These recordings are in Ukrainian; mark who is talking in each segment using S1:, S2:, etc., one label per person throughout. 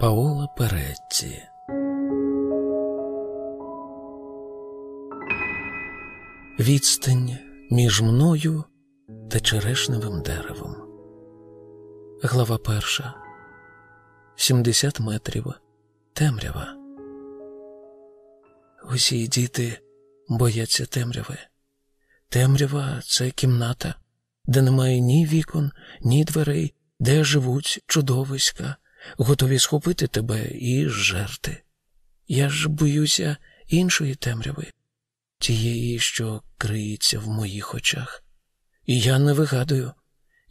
S1: Паола Перетті Відстань між мною та черешневим деревом. Глава перша. 70 метрів. Темрява. Усі діти бояться темряви. Темрява це кімната, де немає ні вікон, ні дверей, де живуть чудовиська, готові схопити тебе і жерти. Я ж боюся іншої темряви, тієї, що криється в моїх очах. І я не вигадую.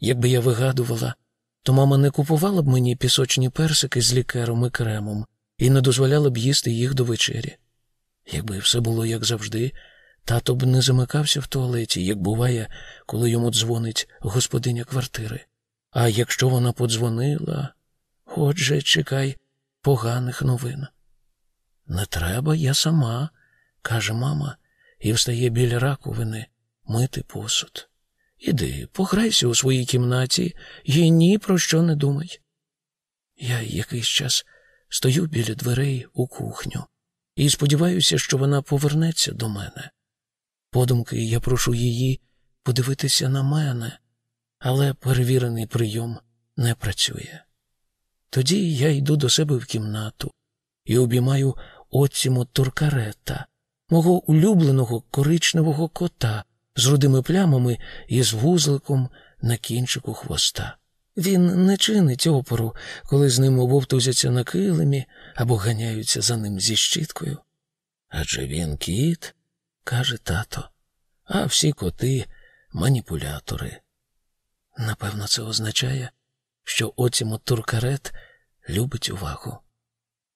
S1: Якби я вигадувала, то мама не купувала б мені пісочні персики з лікером і кремом і не дозволяла б їсти їх до вечері. Якби все було як завжди, тато б не замикався в туалеті, як буває, коли йому дзвонить господиня квартири. А якщо вона подзвонила, отже, чекай поганих новин. Не треба, я сама, каже мама, і встає біля раковини мити посуд. Іди, пограйся у своїй кімнаті і ні про що не думай. Я якийсь час стою біля дверей у кухню і сподіваюся, що вона повернеться до мене. Подумки я прошу її подивитися на мене, але перевірений прийом не працює. Тоді я йду до себе в кімнату і обіймаю Оцімо Туркарета, мого улюбленого коричневого кота з рудими плямами і з вузликом на кінчику хвоста. Він не чинить опору, коли з ним обовтузяться на килимі або ганяються за ним зі щіткою. Адже він кіт, каже тато, а всі коти маніпулятори. Напевно, це означає, що Оцімо Туркарет любить увагу.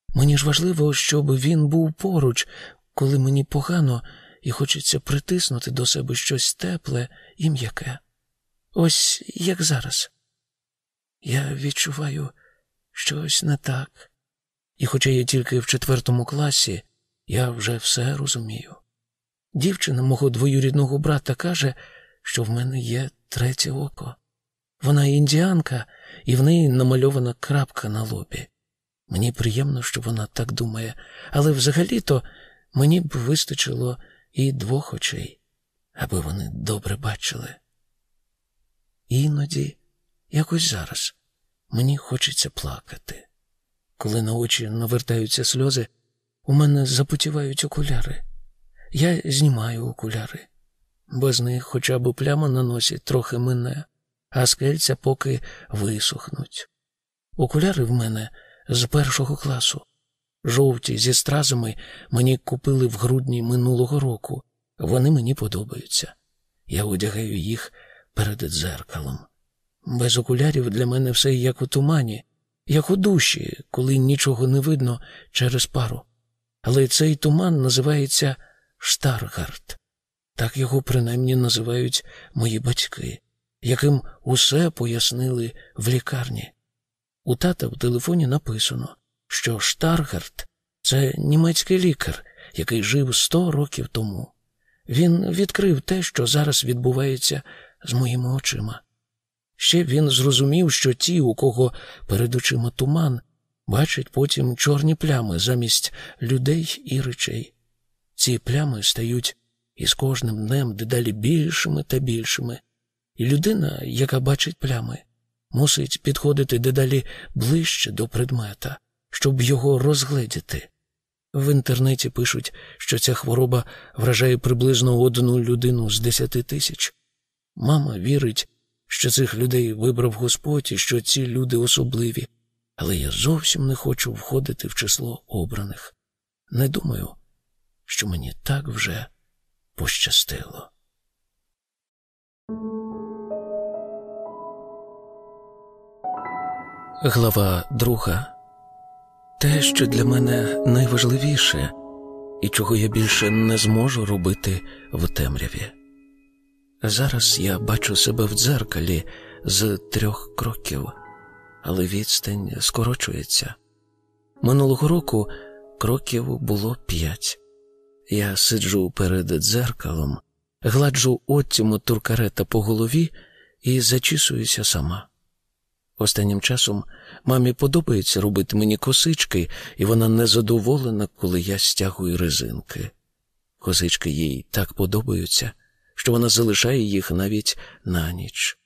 S1: Мені ж важливо, щоб він був поруч, коли мені погано і хочеться притиснути до себе щось тепле і м'яке. Ось як зараз. Я відчуваю щось не так, і, хоча я тільки в четвертому класі, я вже все розумію. Дівчина мого двоюрідного брата каже, що в мене є третє око. Вона індіанка, і в неї намальована крапка на лобі. Мені приємно, що вона так думає, але взагалі-то мені б вистачило і двох очей, аби вони добре бачили. Іноді, якось зараз, мені хочеться плакати. Коли на очі навертаються сльози, у мене запотівають окуляри. Я знімаю окуляри. Без них хоча б пляма на носі трохи мине, а скельця поки висохнуть. Окуляри в мене з першого класу. Жовті зі стразами мені купили в грудні минулого року. Вони мені подобаються. Я одягаю їх перед дзеркалом. Без окулярів для мене все як у тумані, як у душі, коли нічого не видно через пару. Але цей туман називається Штаргард. Так його принаймні називають мої батьки, яким усе пояснили в лікарні. У тата в телефоні написано, що Штаргард це німецький лікар, який жив сто років тому. Він відкрив те, що зараз відбувається з моїми очима. Ще він зрозумів, що ті, у кого перед очима туман, бачать потім чорні плями замість людей і речей. Ці плями стають із кожним днем дедалі більшими та більшими, і людина, яка бачить плями, мусить підходити дедалі ближче до предмета, щоб його розгледіти. В інтернеті пишуть, що ця хвороба вражає приблизно одну людину з десяти тисяч. Мама вірить, що цих людей вибрав Господь і що ці люди особливі, але я зовсім не хочу входити в число обраних. Не думаю, що мені так вже пощастило. Глава друга. Те, що для мене найважливіше, і чого я більше не зможу робити в темряві. Зараз я бачу себе в дзеркалі з трьох кроків, але відстань скорочується. Минулого року кроків було п'ять. Я сиджу перед дзеркалом, гладжу оттіму туркарета по голові і зачісуюся сама. Останнім часом мамі подобається робити мені косички, і вона незадоволена, коли я стягую резинки. Косички їй так подобаються, що вона залишає їх навіть на ніч.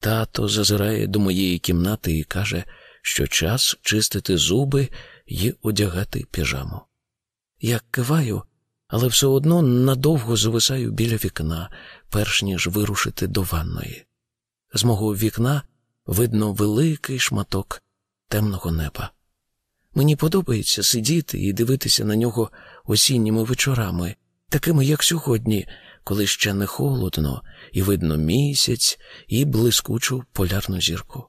S1: Тато зазирає до моєї кімнати і каже, що час чистити зуби і одягати піжаму. Я киваю, але все одно надовго зависаю біля вікна, перш ніж вирушити до ванної. З мого вікна видно великий шматок темного неба. Мені подобається сидіти і дивитися на нього осінніми вечорами, такими, як сьогодні, коли ще не холодно, і видно місяць і блискучу полярну зірку.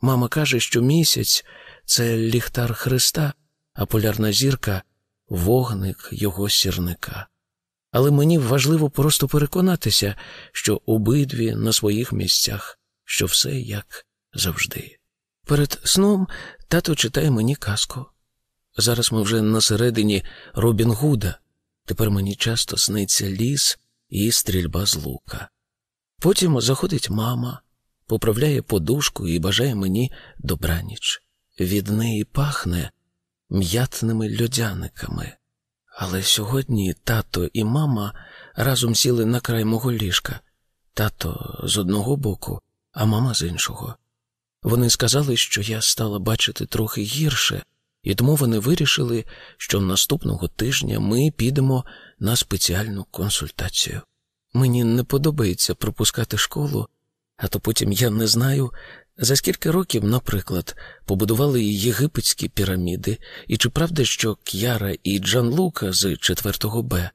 S1: Мама каже, що місяць це ліхтар Христа, а полярна зірка вогник його сірника. Але мені важливо просто переконатися, що обидві на своїх місцях, що все як завжди. Перед сном тато читає мені казку. Зараз ми вже на середині Робін Гуда. Тепер мені часто сниться ліс і стрільба з лука. Потім заходить мама, поправляє подушку і бажає мені добраніч. Від неї пахне м'ятними льодяниками. Але сьогодні тато і мама разом сіли на край мого ліжка, тато з одного боку, а мама з іншого. Вони сказали, що я стала бачити трохи гірше, і тому вони вирішили, що наступного тижня ми підемо на спеціальну консультацію. Мені не подобається пропускати школу, а то потім я не знаю, за скільки років, наприклад, побудували єгипетські піраміди, і чи правда, що К'яра і Джан Лука з 4 Б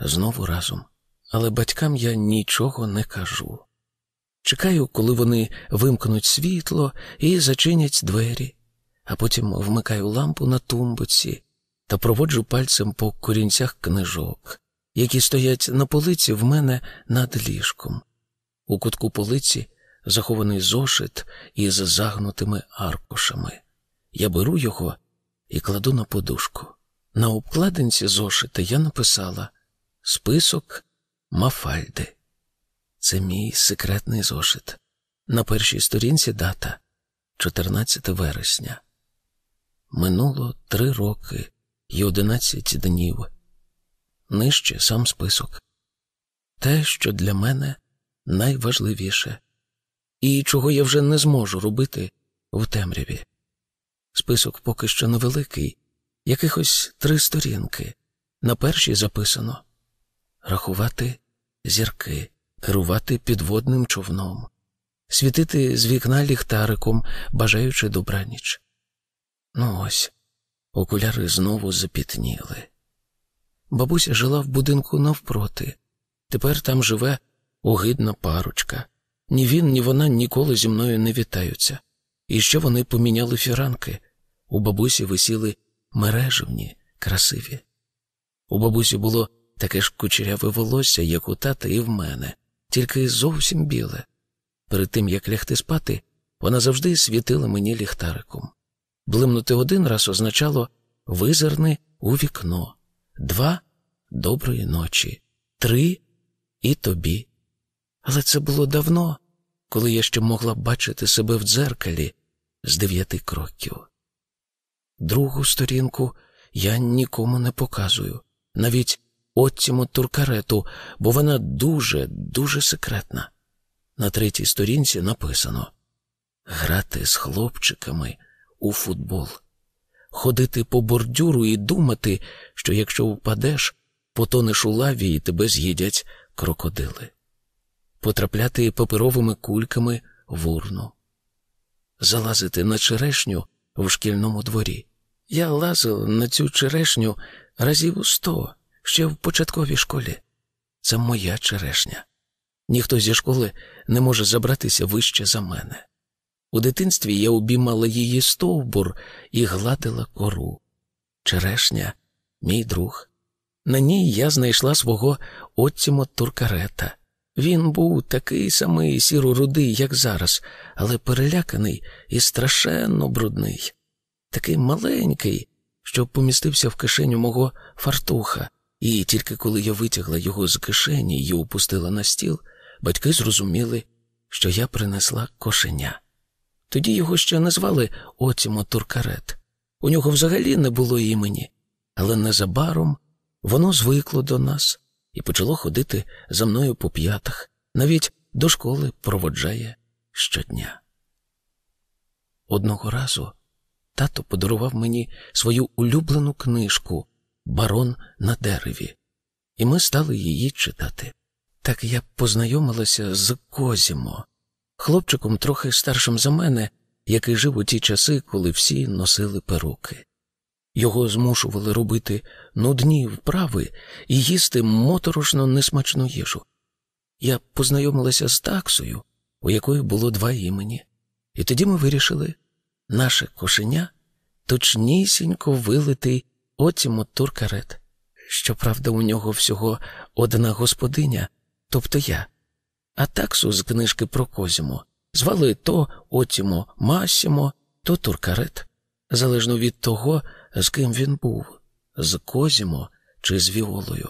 S1: знову разом. Але батькам я нічого не кажу. Чекаю, коли вони вимкнуть світло і зачинять двері, а потім вмикаю лампу на тумбуці та проводжу пальцем по корінцях книжок, які стоять на полиці в мене над ліжком. У кутку полиці захований зошит із загнутими аркушами. Я беру його і кладу на подушку. На обкладинці зошита я написала список Мафальди. Це мій секретний зошит. На першій сторінці дата 14 вересня. Минуло три роки і одинадцять днів. Нижче сам список. Те, що для мене найважливіше, і чого я вже не зможу робити в темряві. Список поки що невеликий, якихось три сторінки. На першій записано рахувати зірки, керувати підводним човном, світити з вікна ліхтариком, бажаючи добраніч. Ну ось, окуляри знову запітніли. Бабуся жила в будинку навпроти. Тепер там живе огидна парочка. Ні він, ні вона ніколи зі мною не вітаються. І що вони поміняли фіранки? У бабусі висіли мережевні, красиві. У бабусі було таке ж кучеряве волосся, як у тата і в мене, тільки зовсім біле. Перед тим, як лягти спати, вона завжди світила мені ліхтариком. Блимнути один раз означало визирни у вікно, два доброї ночі, три і тобі. Але це було давно, коли я ще могла бачити себе в дзеркалі з дев'яти кроків. Другу сторінку я нікому не показую, навіть Оттіму Туркарету, бо вона дуже, дуже секретна. На третій сторінці написано грати з хлопчиками у футбол, ходити по бордюру і думати, що якщо впадеш, потонеш у лаві і тебе з'їдять крокодили потрапляти паперовими кульками в урну, залазити на черешню в шкільному дворі. Я лазив на цю черешню разів у сто ще в початковій школі. Це моя черешня. Ніхто зі школи не може забратися вище за мене. У дитинстві я обіймала її стовбур і гладила кору. Черешня, мій друг. На ній я знайшла свого Оттімо Туркарета. Він був такий самий сіро-рудий, як зараз, але переляканий і страшенно брудний, такий маленький, що помістився в кишеню мого фартуха, і тільки коли я витягла його з кишені і опустила на стіл, батьки зрозуміли, що я принесла кошеня. Тоді його ще назвали Отімо Туркарет. У нього взагалі не було імені, але незабаром воно звикло до нас і почало ходити за мною по п'ятах, навіть до школи проводжає щодня. Одного разу тато подарував мені свою улюблену книжку Барон на дереві, і ми стали її читати. Так я познайомилася з Козімо, хлопчиком трохи старшим за мене, який жив у ті часи, коли всі носили перуки. Його змушували робити нудні вправи і їсти моторошно несмачну їжу. Я познайомилася з таксою, у якої було два імені, і тоді ми вирішили наше кошеня точнісінько вилитий отімо туркарет. Щоправда, у нього всього одна господиня, тобто я, а таксу з книжки про Козімо звали то Отімо Масімо, то Туркарет, залежно від того, з ким він був, з Козімо чи з Віолою.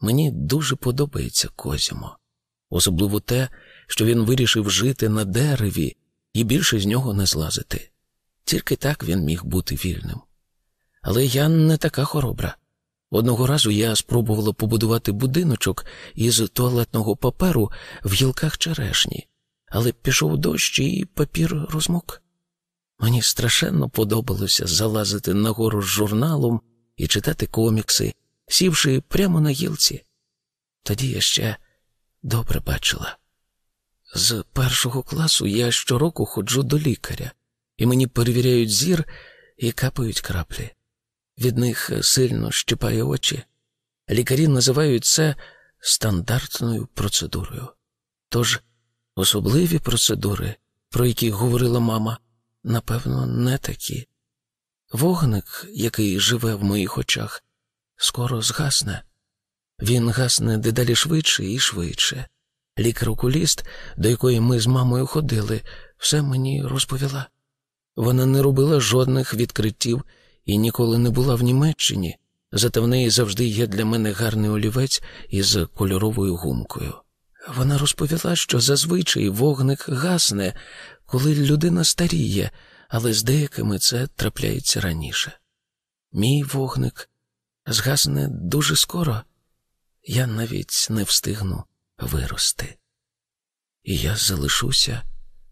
S1: Мені дуже подобається Козімо, особливо те, що він вирішив жити на дереві і більше з нього не злазити. Тільки так він міг бути вільним. Але я не така хоробра. Одного разу я спробувала побудувати будиночок із туалетного паперу в гілках черешні, але пішов дощ і папір розмок. Мені страшенно подобалося залазити нагору з журналом і читати комікси, сівши прямо на гілці. Тоді я ще добре бачила. З першого класу я щороку ходжу до лікаря, і мені перевіряють зір і капають краплі. Від них сильно щипає очі. Лікарі називають це стандартною процедурою. Тож особливі процедури, про які говорила мама, напевно, не такі. Вогник, який живе в моїх очах, скоро згасне. Він гасне дедалі швидше і швидше. Лікар-окуліст, до якої ми з мамою ходили, все мені розповіла. Вона не робила жодних відкриттів і ніколи не була в Німеччині, зате в неї завжди є для мене гарний олівець із кольоровою гумкою. Вона розповіла, що зазвичай вогник гасне, коли людина старіє, але з деякими це трапляється раніше. Мій вогник згасне дуже скоро, я навіть не встигну вирости. І я залишуся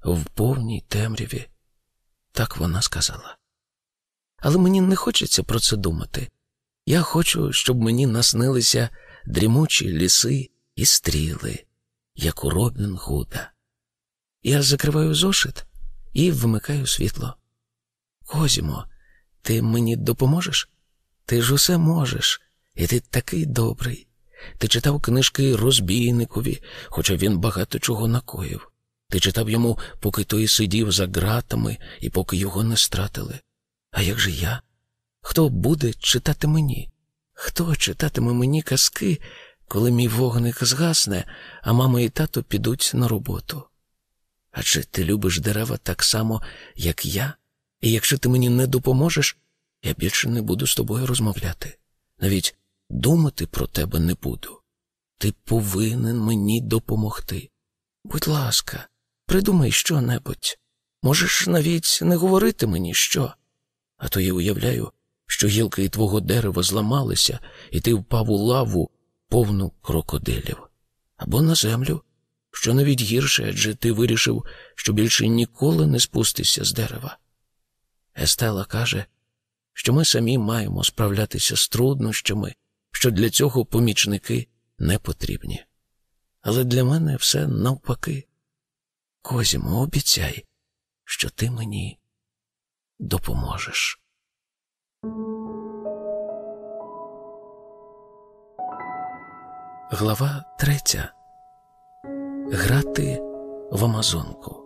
S1: в повній темряві, так вона сказала. Але мені не хочеться про це думати. Я хочу, щоб мені наснилися дрімучі ліси і стріли, як у Робін Гуда. Я закриваю зошит і вмикаю світло. Козімо, ти мені допоможеш? Ти ж усе можеш, і ти такий добрий. Ти читав книжки розбійникові, хоча він багато чого накоїв. Ти читав йому, поки той сидів за ґратами і поки його не стратили. А як же я? Хто буде читати мені? Хто читатиме мені казки, коли мій вогник згасне, а мама і тато підуть на роботу? Адже ти любиш дерева так само, як я, і якщо ти мені не допоможеш, я більше не буду з тобою розмовляти. Навіть думати про тебе не буду. Ти повинен мені допомогти. Будь ласка, придумай що-небудь. Можеш навіть не говорити мені що. А то я уявляю, що гілки твого дерева зламалися, і ти впав у лаву повну крокодилів. Або на землю, що навіть гірше, адже ти вирішив, що більше ніколи не спустишся з дерева. Естела каже, що ми самі маємо справлятися з труднощами, що для цього помічники не потрібні. Але для мене все навпаки. Козімо, обіцяй, що ти мені допоможеш. Глава третя. Грати в Амазонку.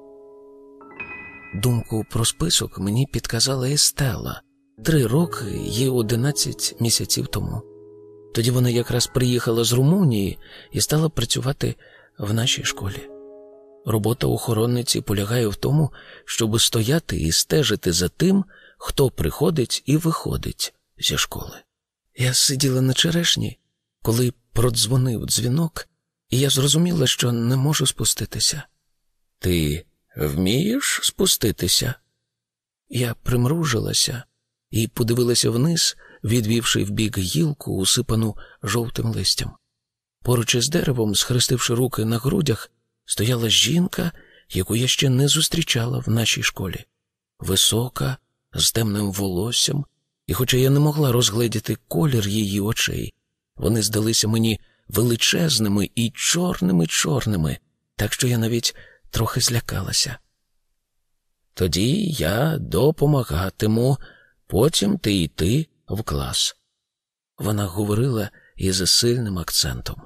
S1: Думку про список мені підказала Естела три роки і одинадцять місяців тому. Тоді вона якраз приїхала з Румунії і стала працювати в нашій школі. Робота охоронниці полягає в тому, щоб стояти і стежити за тим, хто приходить і виходить зі школи. Я сиділа на черешні, коли продзвонив дзвінок, і я зрозуміла, що не можу спуститися. Ти вмієш спуститися? Я примружилася і подивилася вниз, відвівши в бік гілку, усипану жовтим листям. Поруч із деревом, схрестивши руки на грудях, стояла жінка, яку я ще не зустрічала в нашій школі. Висока, з темним волоссям, і, хоча я не могла розгледіти колір її очей, вони здалися мені величезними і чорними чорними, так що я навіть трохи злякалася. Тоді я допомагатиму, потім ти йти в клас. Вона говорила із сильним акцентом.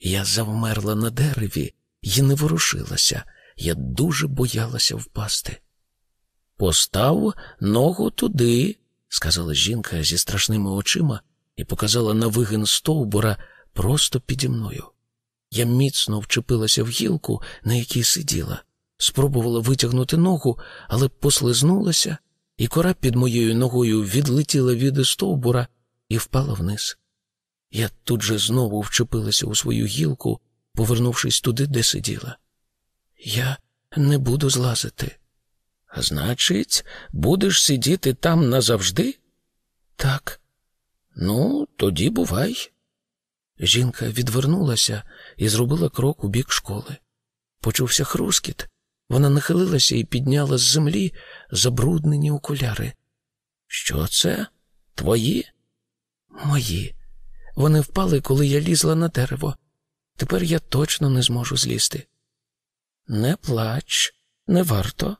S1: Я завмерла на дереві і не ворушилася. Я дуже боялася впасти. Постав ногу туди, сказала жінка зі страшними очима і показала на вигин стовбура просто піді мною. Я міцно вчепилася в гілку, на якій сиділа, спробувала витягнути ногу, але послизнулася, і кора під моєю ногою відлетіла від стовбура і впала вниз. Я тут же знову вчепилася у свою гілку, повернувшись туди, де сиділа. Я не буду злазити. Значить, будеш сидіти там назавжди? Так. Ну, тоді бувай. Жінка відвернулася і зробила крок у бік школи. Почувся хрускіт. Вона нахилилася і підняла з землі забруднені окуляри. Що це? Твої? Мої. Вони впали, коли я лізла на дерево. Тепер я точно не зможу злізти. Не плач, не варто.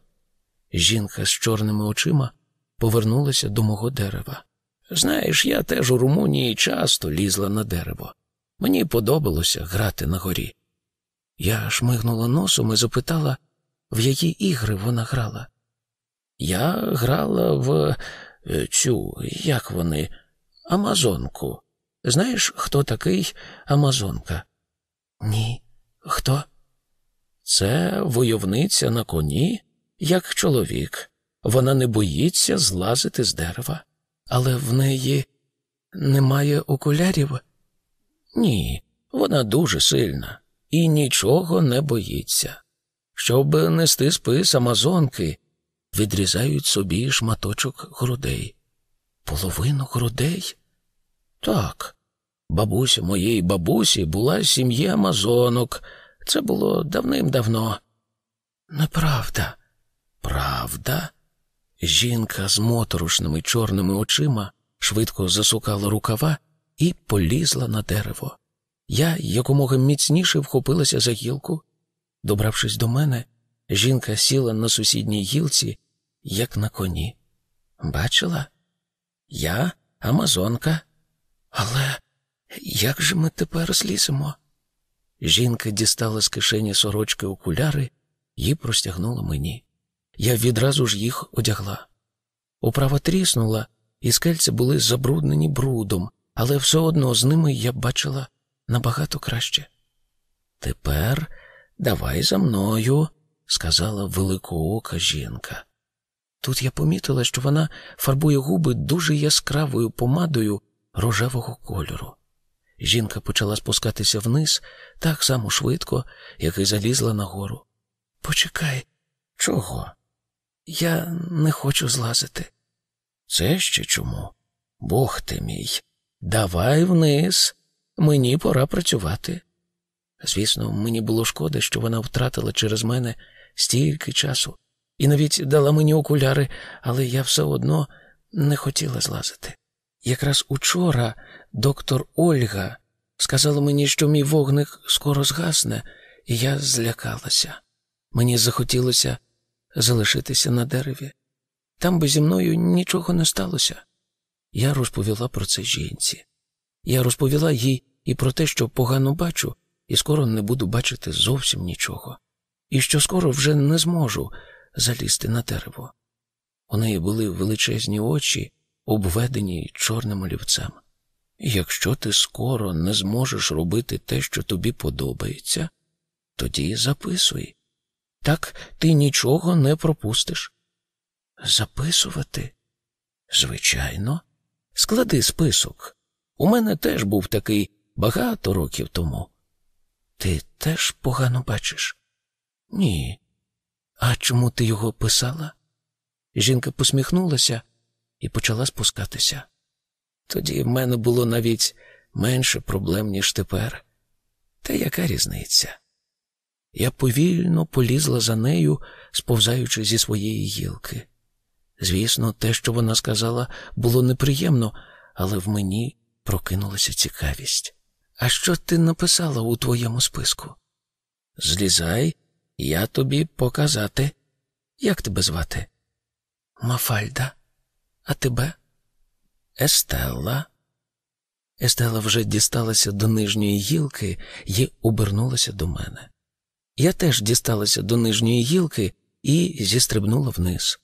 S1: Жінка з чорними очима повернулася до мого дерева. Знаєш, я теж у Румунії часто лізла на дерево. Мені подобалося грати на горі. Я шмигнула носом і запитала, в які ігри вона грала. Я грала в е, цю, як вони, Амазонку. Знаєш, хто такий Амазонка? Ні. Хто? Це войовниця на коні, як чоловік. Вона не боїться злазити з дерева, але в неї немає окулярів. Ні, вона дуже сильна і нічого не боїться. Щоб нести спис Амазонки, відрізають собі шматочок грудей. Половину грудей? Так. Бабуся моєї бабусі була сім'ї Амазонок. Це було давним-давно. Неправда. Правда? Жінка з моторошними чорними очима швидко засукала рукава і полізла на дерево. Я якомога міцніше вхопилася за гілку. Добравшись до мене, жінка сіла на сусідній гілці, як на коні. Бачила? Я Амазонка. Але як же ми тепер зліземо? Жінка дістала з кишені сорочки окуляри і простягнула мені. Я відразу ж їх одягла. Управа тріснула, і скельці були забруднені брудом, але все одно з ними я бачила набагато краще. Тепер давай за мною, сказала великоока жінка. Тут я помітила, що вона фарбує губи дуже яскравою помадою рожевого кольору. Жінка почала спускатися вниз так само швидко, як і залізла нагору. Почекай, чого? Я не хочу злазити. Це ще чому? Бог ти мій. Давай вниз. Мені пора працювати. Звісно, мені було шкода, що вона втратила через мене стільки часу і навіть дала мені окуляри, але я все одно не хотіла злазити. Якраз учора доктор Ольга сказала мені, що мій вогник скоро згасне, і я злякалася. Мені захотілося залишитися на дереві. Там би зі мною нічого не сталося. Я розповіла про це жінці. Я розповіла їй і про те, що погано бачу, і скоро не буду бачити зовсім нічого, і що скоро вже не зможу залізти на дерево. У неї були величезні очі, обведені чорним олівцем. Якщо ти скоро не зможеш робити те, що тобі подобається, тоді записуй. Так ти нічого не пропустиш. Записувати? Звичайно, склади список. У мене теж був такий багато років тому. Ти теж погано бачиш? Ні. А чому ти його писала? Жінка посміхнулася і почала спускатися. Тоді в мене було навіть менше проблем, ніж тепер. Та яка різниця? Я повільно полізла за нею, сповзаючи зі своєї гілки. Звісно, те, що вона сказала, було неприємно, але в мені прокинулася цікавість. А що ти написала у твоєму списку? Злізай, я тобі показати. Як тебе звати? Мафальда. А тебе? Естелла. Естела вже дісталася до нижньої гілки і обернулася до мене. Я теж дісталася до нижньої гілки і зістрибнула вниз.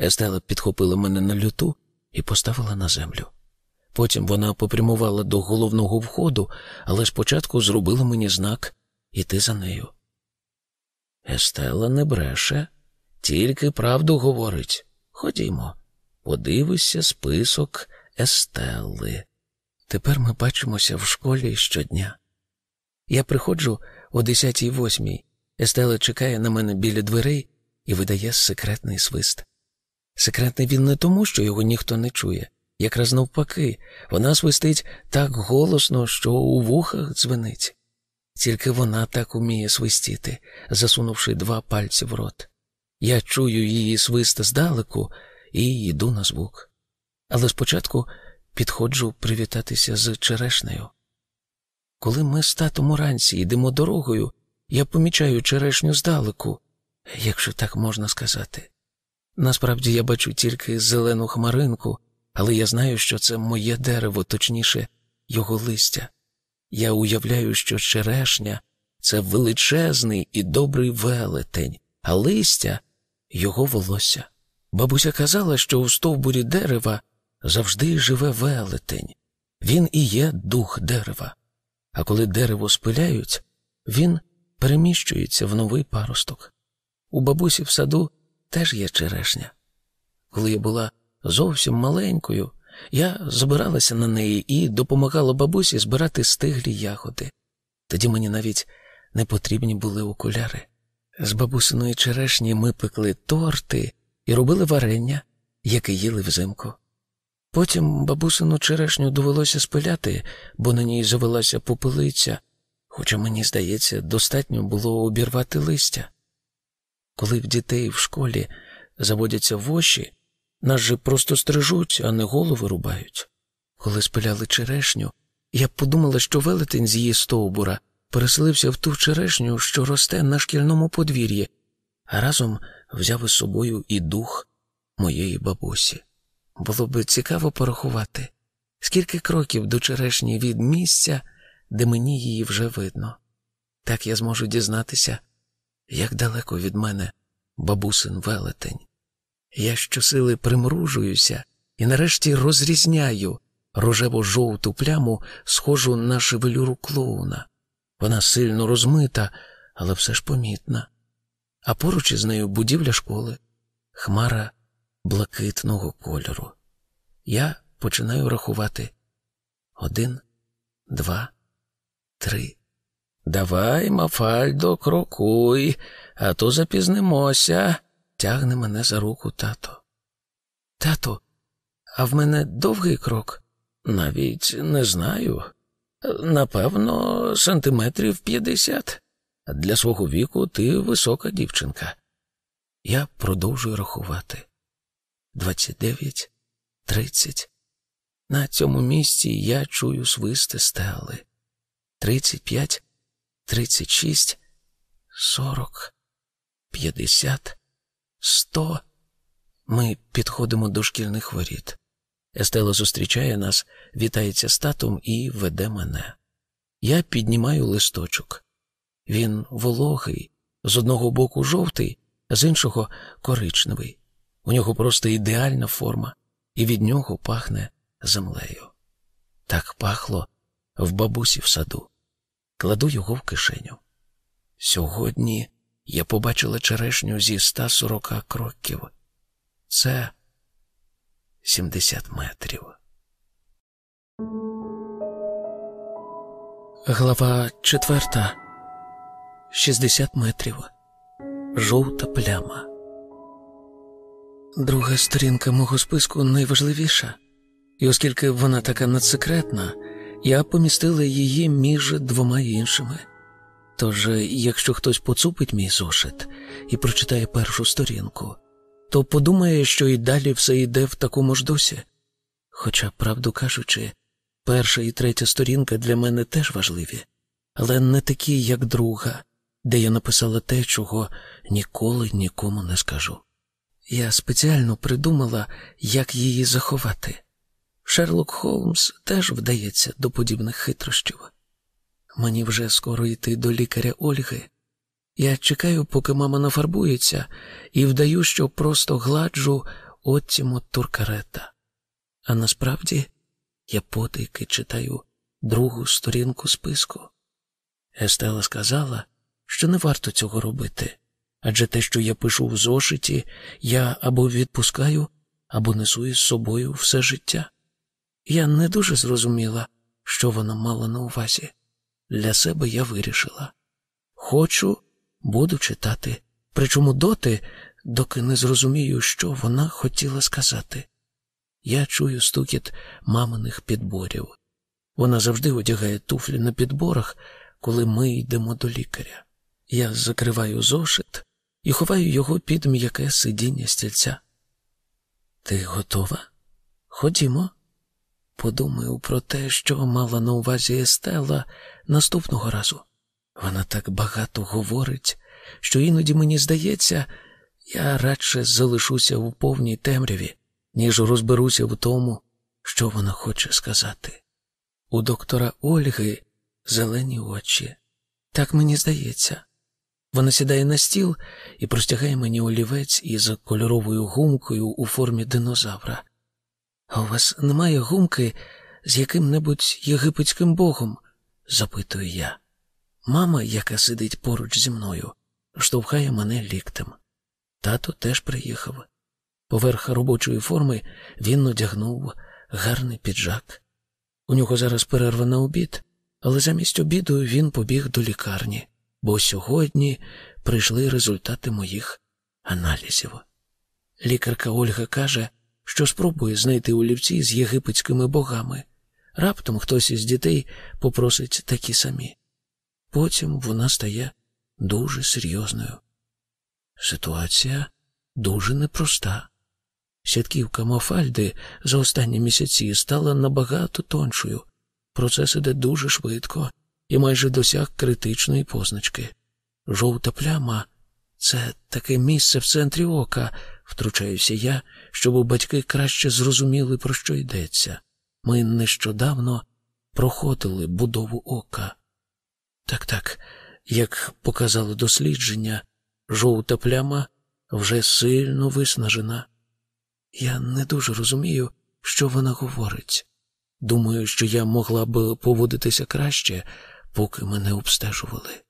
S1: Естела підхопила мене на люту і поставила на землю. Потім вона попрямувала до головного входу, але спочатку зробила мені знак іти за нею. Естела не бреше, тільки правду говорить. Ходімо, подивися список Естели. Тепер ми бачимося в школі щодня. Я приходжу о десятій восьмій. Естела чекає на мене біля дверей і видає секретний свист. Секретний він не тому, що його ніхто не чує, якраз навпаки, вона свистить так голосно, що у вухах дзвенить. Тільки вона так уміє свистіти, засунувши два пальці в рот. Я чую її свист здалеку і йду на звук. Але спочатку підходжу привітатися з черешнею. Коли ми з татом уранці йдемо дорогою, я помічаю черешню здалеку, якщо так можна сказати. Насправді я бачу тільки зелену хмаринку, але я знаю, що це моє дерево, точніше, його листя. Я уявляю, що черешня це величезний і добрий велетень, а листя його волосся. Бабуся казала, що у стовбурі дерева завжди живе велетень. Він і є дух дерева. А коли дерево спиляють, він переміщується в новий паросток. У бабусі в саду теж є черешня. Коли я була зовсім маленькою, я збиралася на неї і допомагала бабусі збирати стиглі ягоди. Тоді мені навіть не потрібні були окуляри. З бабусиної черешні ми пекли торти і робили варення, яке їли взимку. Потім бабусину черешню довелося спиляти, бо на ній завелася попелиця, хоча, мені здається, достатньо було обірвати листя. Коли в дітей в школі заводяться воші, нас же просто стрижуть, а не голови рубають. Коли спиляли черешню, я подумала, що велетень з її стовбура переселився в ту черешню, що росте на шкільному подвір'ї, а разом взяв із собою і дух моєї бабусі. Було б цікаво порахувати, скільки кроків до черешні від місця, де мені її вже видно. Так я зможу дізнатися, як далеко від мене бабусин велетень. Я щосили примружуюся і нарешті розрізняю рожево жовту пляму, схожу на шевелюру клоуна. Вона сильно розмита, але все ж помітна. А поруч із нею будівля школи, хмара блакитного кольору. Я починаю рахувати один, два, три. Давай, Мафальдо, крокуй, а то запізнимося. Тягне мене за руку тато. Тато, а в мене довгий крок? Навіть не знаю. Напевно, сантиметрів п'ятдесят. Для свого віку ти висока дівчинка. Я продовжую рахувати. Двадцять дев'ять, тридцять. На цьому місці я чую свисти стели. Тридцять п'ять, тридцять шість, сорок, п'ятдесят, сто. Ми підходимо до шкільних воріт. Естела зустрічає нас, вітається з татом і веде мене. Я піднімаю листочок. Він вологий, з одного боку жовтий, з іншого коричневий. У нього просто ідеальна форма, і від нього пахне землею. Так пахло в бабусі в саду. Кладу його в кишеню. Сьогодні я побачила черешню зі 140 кроків. Це 70 метрів. Глава четверта. 60 метрів. жовта пляма. Друга сторінка мого списку найважливіша, і оскільки вона така надсекретна, я помістила її між двома іншими. Тож, якщо хтось поцупить мій зошит і прочитає першу сторінку, то подумає, що і далі все йде в такому ж досі. Хоча, правду кажучи, перша і третя сторінка для мене теж важливі, але не такі, як друга, де я написала те, чого ніколи нікому не скажу. Я спеціально придумала, як її заховати. Шерлок Холмс теж вдається до подібних хитрощів. Мені вже скоро йти до лікаря Ольги. Я чекаю, поки мама нафарбується, і вдаю, що просто гладжу оттіму туркарета. А насправді я потайки читаю другу сторінку списку. Естела сказала, що не варто цього робити, адже те, що я пишу в зошиті, я або відпускаю, або несу із собою все життя. Я не дуже зрозуміла, що вона мала на увазі. Для себе я вирішила хочу, буду читати, причому доти, доки не зрозумію, що вона хотіла сказати. Я чую стукіт маминих підборів. Вона завжди одягає туфлі на підборах, коли ми йдемо до лікаря. Я закриваю зошит і ховаю його під м'яке сидіння стільця. Ти готова? Ходімо. Подумаю про те, що мала на увазі Естела наступного разу. Вона так багато говорить, що іноді мені здається, я радше залишуся в повній темряві, ніж розберуся в тому, що вона хоче сказати. У доктора Ольги зелені очі. Так мені здається. Вона сідає на стіл і простягає мені олівець із кольоровою гумкою у формі динозавра. А у вас немає гумки з яким-небудь єгипетським богом? запитую я. Мама, яка сидить поруч зі мною, штовхає мене ліктем. Тато теж приїхав. Поверх робочої форми він одягнув гарний піджак. У нього зараз перерва на обід, але замість обіду він побіг до лікарні, бо сьогодні прийшли результати моїх аналізів. Лікарка Ольга каже, що спробує знайти олівці з єгипетськими богами. Раптом хтось із дітей попросить такі самі. Потім вона стає дуже серйозною. Ситуація дуже непроста. Сітківка Мафальди за останні місяці стала набагато тоншою. Процес іде дуже швидко і майже досяг критичної позначки. Жовта пляма це таке місце в центрі ока, втручаюся я, щоб батьки краще зрозуміли, про що йдеться. Ми нещодавно проходили будову ока. Так, так, як показало дослідження, жовта пляма вже сильно виснажена. Я не дуже розумію, що вона говорить. Думаю, що я могла б поводитися краще, поки мене обстежували.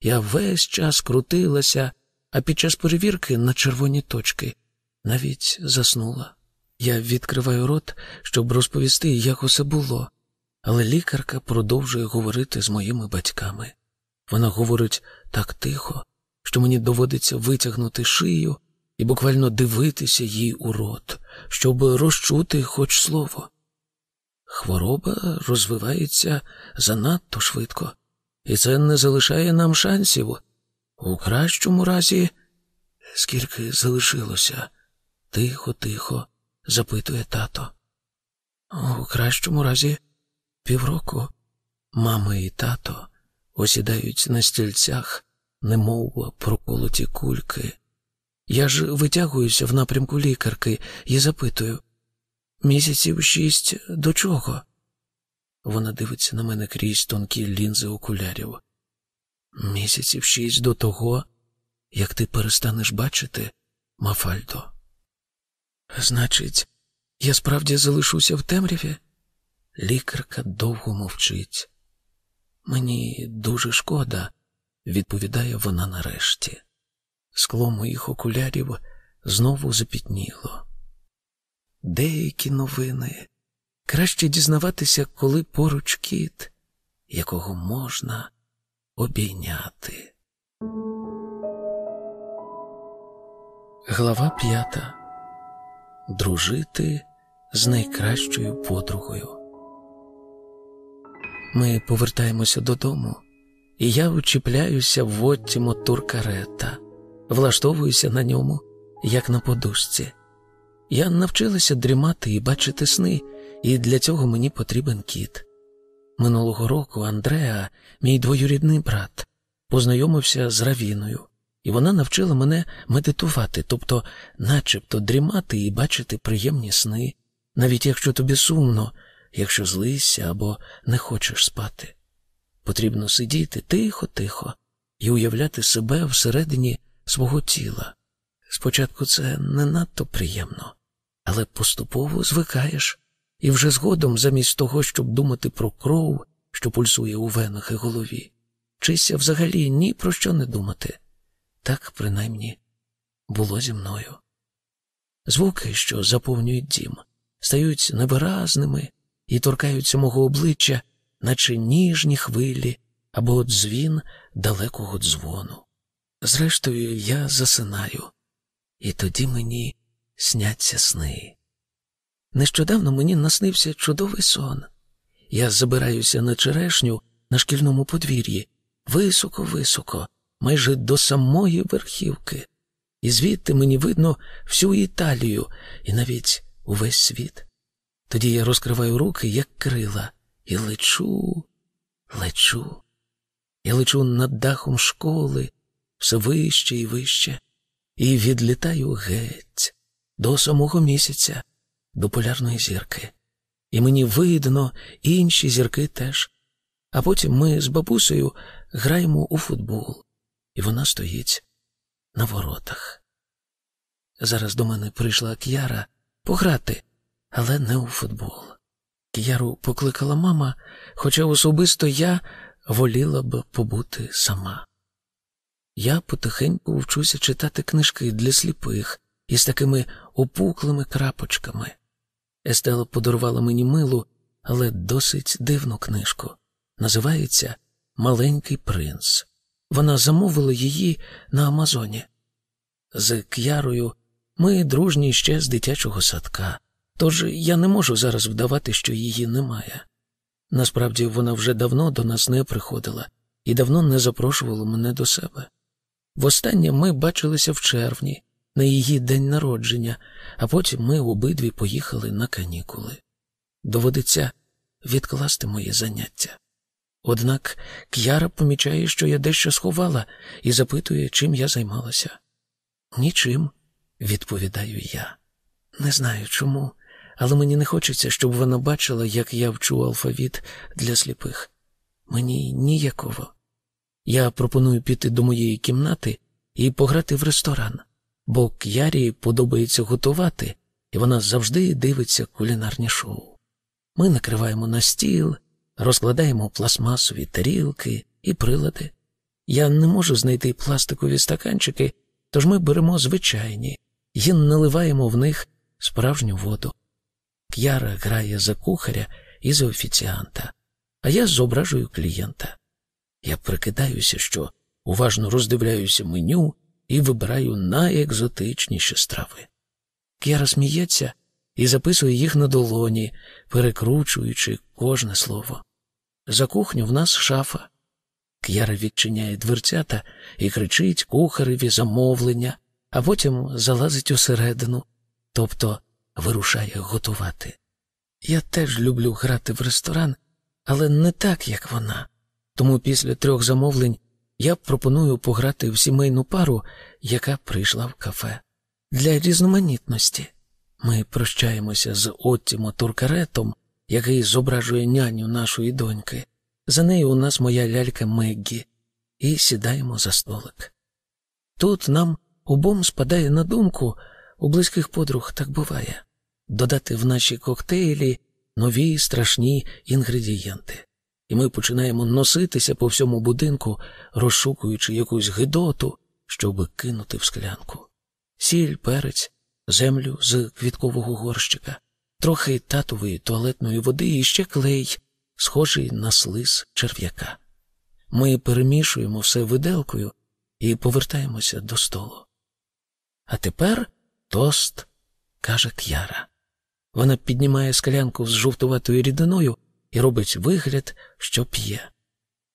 S1: Я весь час крутилася, а під час перевірки на червоні точки навіть заснула. Я відкриваю рот, щоб розповісти, як усе було, але лікарка продовжує говорити з моїми батьками. Вона говорить так тихо, що мені доводиться витягнути шию і буквально дивитися їй у рот, щоб розчути хоч слово. Хвороба розвивається занадто швидко, і це не залишає нам шансів. У кращому разі, скільки залишилося, тихо, тихо, запитує тато. У кращому разі півроку мама і тато осідають на стільцях, немов проколоті кульки. Я ж витягуюся в напрямку лікарки і запитую місяців шість до чого? Вона дивиться на мене крізь тонкі лінзи окулярів. Місяців шість до того, як ти перестанеш бачити, Мафальдо. Значить, я справді залишуся в темряві? Лікарка довго мовчить. Мені дуже шкода, відповідає вона нарешті. Скло моїх окулярів знову запітніло. Деякі новини краще дізнаватися, коли поруч кіт, якого можна обійняти. Глава п'ята. Дружити з найкращою подругою. Ми повертаємося додому, і я вчіпляюся в отті мотор карета, влаштовуюся на ньому, як на подушці. Я навчилася дрімати і бачити сни, і для цього мені потрібен кіт. Минулого року Андреа, мій двоюрідний брат, познайомився з Равіною і вона навчила мене медитувати, тобто, начебто, дрімати і бачити приємні сни, навіть якщо тобі сумно, якщо злися або не хочеш спати. Потрібно сидіти тихо-тихо і уявляти себе всередині свого тіла. Спочатку це не надто приємно, але поступово звикаєш, і вже згодом, замість того, щоб думати про кров, що пульсує у венах і голові, вчися взагалі ні про що не думати. Так, принаймні, було зі мною. Звуки, що заповнюють дім, стають невиразними і торкаються мого обличчя, наче ніжні хвилі або дзвін далекого дзвону. Зрештою, я засинаю, і тоді мені сняться сни. Нещодавно мені наснився чудовий сон. Я забираюся на черешню на шкільному подвір'ї, високо-високо майже до самої верхівки, і звідти мені видно всю Італію і навіть увесь світ. Тоді я розкриваю руки, як крила, і лечу, лечу. Я лечу над дахом школи, все вище і вище, і відлітаю геть до самого місяця, до полярної зірки. І мені видно інші зірки теж. А потім ми з бабусею граємо у футбол і вона стоїть на воротах. Зараз до мене прийшла К'яра пограти, але не у футбол. К'яру покликала мама, хоча особисто я воліла б побути сама. Я потихеньку вчуся читати книжки для сліпих із такими опуклими крапочками. Естела подарувала мені милу, але досить дивну книжку. Називається Маленький принц. Вона замовила її на Амазоні. З К'ярою ми дружні ще з дитячого садка, тож я не можу зараз вдавати, що її немає. Насправді вона вже давно до нас не приходила і давно не запрошувала мене до себе. Востаннє ми бачилися в червні, на її день народження, а потім ми обидві поїхали на канікули. Доводиться відкласти моє заняття. Однак К'яра помічає, що я дещо сховала, і запитує, чим я займалася. Нічим, відповідаю я. Не знаю чому, але мені не хочеться, щоб вона бачила, як я вчу алфавіт для сліпих. Мені ніяково. Я пропоную піти до моєї кімнати і пограти в ресторан, бо К'ярі подобається готувати, і вона завжди дивиться кулінарні шоу. Ми накриваємо на стіл розкладаємо пластмасові тарілки і прилади. Я не можу знайти пластикові стаканчики, тож ми беремо звичайні і наливаємо в них справжню воду. К'яра грає за кухаря і за офіціанта, а я зображую клієнта. Я прикидаюся, що уважно роздивляюся меню і вибираю найекзотичніші страви. К'яра сміється і записує їх на долоні, перекручуючи кожне слово. За кухню в нас шафа. К'яра відчиняє дверцята і кричить кухареві замовлення, а потім залазить усередину, тобто вирушає готувати. Я теж люблю грати в ресторан, але не так, як вона. Тому після трьох замовлень я пропоную пограти в сімейну пару, яка прийшла в кафе. Для різноманітності ми прощаємося з Оттімо Туркаретом, який зображує няню нашої доньки. За нею у нас моя лялька Меггі, і сідаємо за столик. Тут нам обом спадає на думку, у близьких подруг так буває, додати в наші коктейлі нові страшні інгредієнти. І ми починаємо носитися по всьому будинку, розшукуючи якусь гидоту, щоб кинути в склянку. Сіль, перець, землю з квіткового горщика трохи татової туалетної води і ще клей, схожий на слиз черв'яка. Ми перемішуємо все виделкою і повертаємося до столу. А тепер тост, каже К'яра. Вона піднімає склянку з жовтуватою рідиною і робить вигляд, що п'є.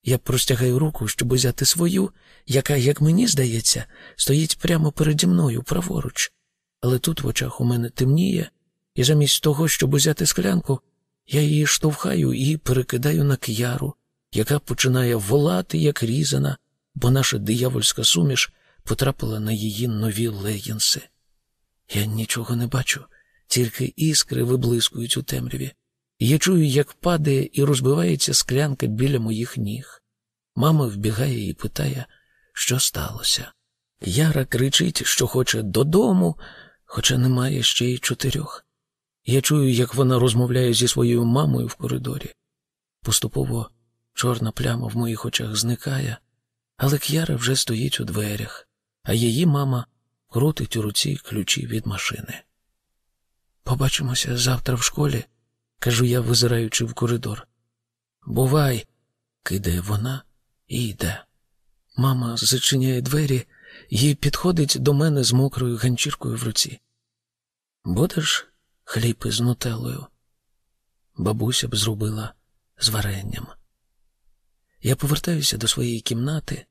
S1: Я простягаю руку, щоб узяти свою, яка, як мені здається, стоїть прямо переді мною праворуч. Але тут в очах у мене темніє, і замість того, щоб узяти склянку, я її штовхаю і перекидаю на к'яру, яка починає волати, як різана, бо наша диявольська суміш потрапила на її нові легінси. Я нічого не бачу, тільки іскри виблискують у темряві. Я чую, як падає і розбивається склянка біля моїх ніг. Мама вбігає і питає, що сталося. Яра кричить, що хоче додому, хоча немає ще й чотирьох. Я чую, як вона розмовляє зі своєю мамою в коридорі. Поступово чорна пляма в моїх очах зникає, але К'яра вже стоїть у дверях, а її мама крутить у руці ключі від машини. Побачимося завтра в школі, кажу я, визираючи в коридор. Бувай, кидає вона і йде. Мама зачиняє двері і підходить до мене з мокрою ганчіркою в руці. Будеш хліб із нутеллою? Бабуся б зробила з варенням. Я повертаюся до своєї кімнати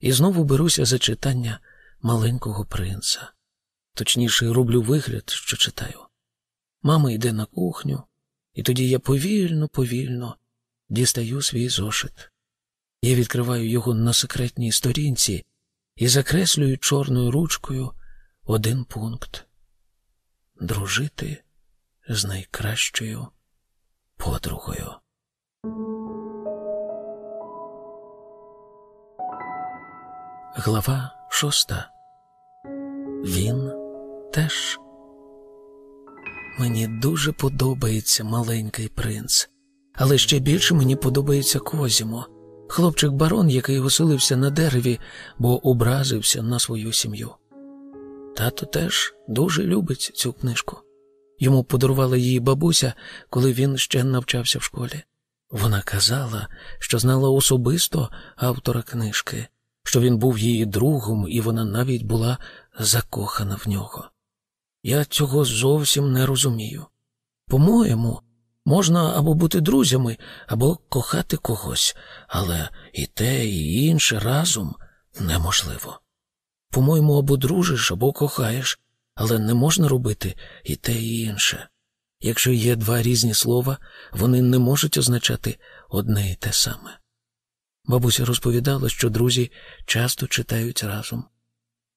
S1: і знову беруся за читання маленького принца. Точніше, роблю вигляд, що читаю. Мама йде на кухню, і тоді я повільно, повільно дістаю свій зошит. Я відкриваю його на секретній сторінці і закреслюю чорною ручкою один пункт дружити з найкращою подругою. Глава шоста. Він теж. Мені дуже подобається маленький принц, але ще більше мені подобається Козімо, хлопчик барон, який оселився на дереві, бо образився на свою сім'ю. Тато теж дуже любить цю книжку. Йому подарувала її бабуся, коли він ще навчався в школі. Вона казала, що знала особисто автора книжки, що він був її другом, і вона навіть була закохана в нього. Я цього зовсім не розумію. По-моєму, можна або бути друзями, або кохати когось, але і те, і інше разом неможливо. По-моєму, або дружиш, або кохаєш, але не можна робити і те, і інше. Якщо є два різні слова, вони не можуть означати одне і те саме. Бабуся розповідала, що друзі часто читають разом.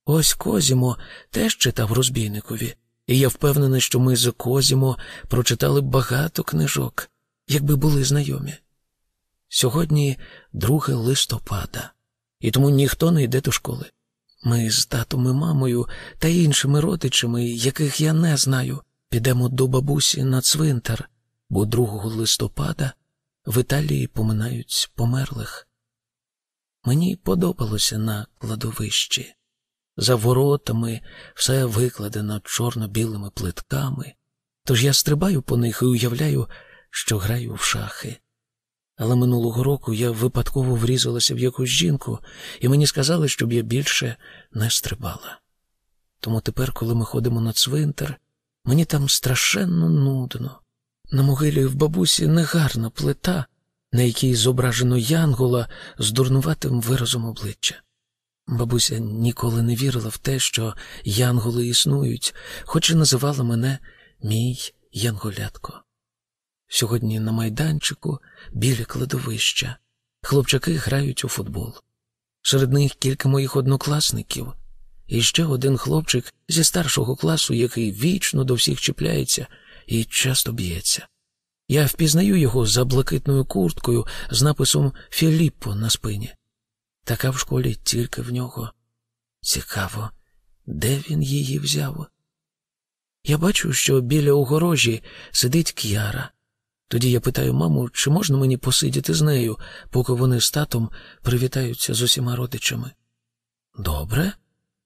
S1: Ось Козімо теж читав розбійникові, і я впевнена, що ми з Козімо прочитали багато книжок, якби були знайомі. Сьогодні 2 листопада, і тому ніхто не йде до школи. Ми з татом і мамою та іншими родичами, яких я не знаю, підемо до бабусі на цвинтар, бо 2 листопада в Італії поминають померлих. Мені подобалося на кладовищі. За воротами все викладено чорно-білими плитками, тож я стрибаю по них і уявляю, що граю в шахи. Але минулого року я випадково врізалася в якусь жінку, і мені сказали, щоб я більше не стрибала. Тому тепер, коли ми ходимо на цвинтар, мені там страшенно нудно. На могилі в бабусі негарна плита, на якій зображено янгола з дурнуватим виразом обличчя. Бабуся ніколи не вірила в те, що янголи існують, хоч і називала мене мій янголятко. Сьогодні на майданчику біля кладовища хлопчаки грають у футбол. Серед них кілька моїх однокласників, і ще один хлопчик зі старшого класу, який вічно до всіх чіпляється і часто б'ється. Я впізнаю його за блакитною курткою з написом Філіппо на спині. Така в школі тільки в нього. Цікаво, де він її взяв? Я бачу, що біля огорожі сидить К'яра. Тоді я питаю маму, чи можна мені посидіти з нею, поки вони з татом привітаються з усіма родичами. Добре,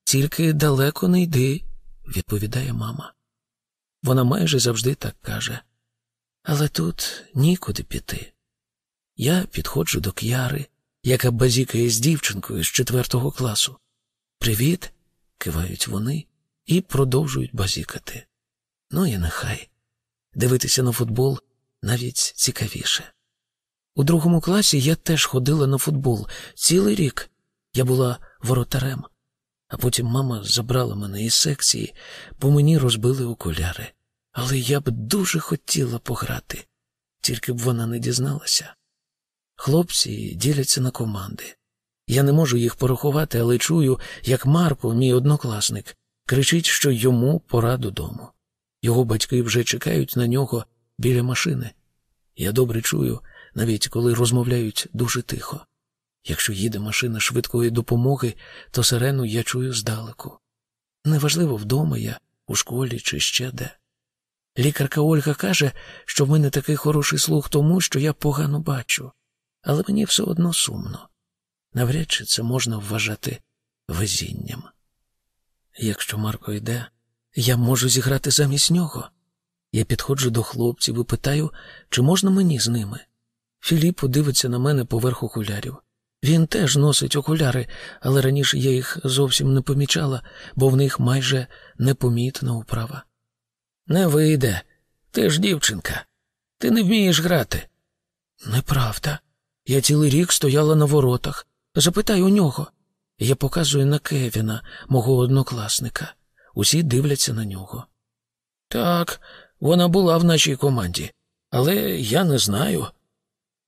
S1: тільки далеко не йди, відповідає мама. Вона майже завжди так каже. Але тут нікуди піти. Я підходжу до К'яри, яка базікає з дівчинкою з четвертого класу. Привіт, кивають вони, і продовжують базікати. Ну і нехай. Дивитися на футбол навіть цікавіше. У другому класі я теж ходила на футбол цілий рік. Я була воротарем, а потім мама забрала мене із секції, бо мені розбили окуляри. Але я б дуже хотіла пограти, тільки б вона не дізналася. Хлопці діляться на команди. Я не можу їх порахувати, але чую, як Марко, мій однокласник, кричить, що йому пора додому. Його батьки вже чекають на нього біля машини. Я добре чую, навіть коли розмовляють дуже тихо. Якщо їде машина швидкої допомоги, то сирену я чую здалеку. Неважливо, вдома я, у школі чи ще де. Лікарка Ольга каже, що в мене такий хороший слух тому, що я погано бачу, але мені все одно сумно. Навряд чи це можна вважати везінням. Якщо Марко йде, я можу зіграти замість нього. Я підходжу до хлопців і питаю, чи можна мені з ними. Філіп дивиться на мене поверх окулярів. Він теж носить окуляри, але раніше я їх зовсім не помічала, бо в них майже непомітна управа. Не вийде. Ти ж дівчинка. Ти не вмієш грати. Неправда. Я цілий рік стояла на воротах. Запитай у нього. Я показую на Кевіна, мого однокласника. Усі дивляться на нього. Так, вона була в нашій команді, але я не знаю.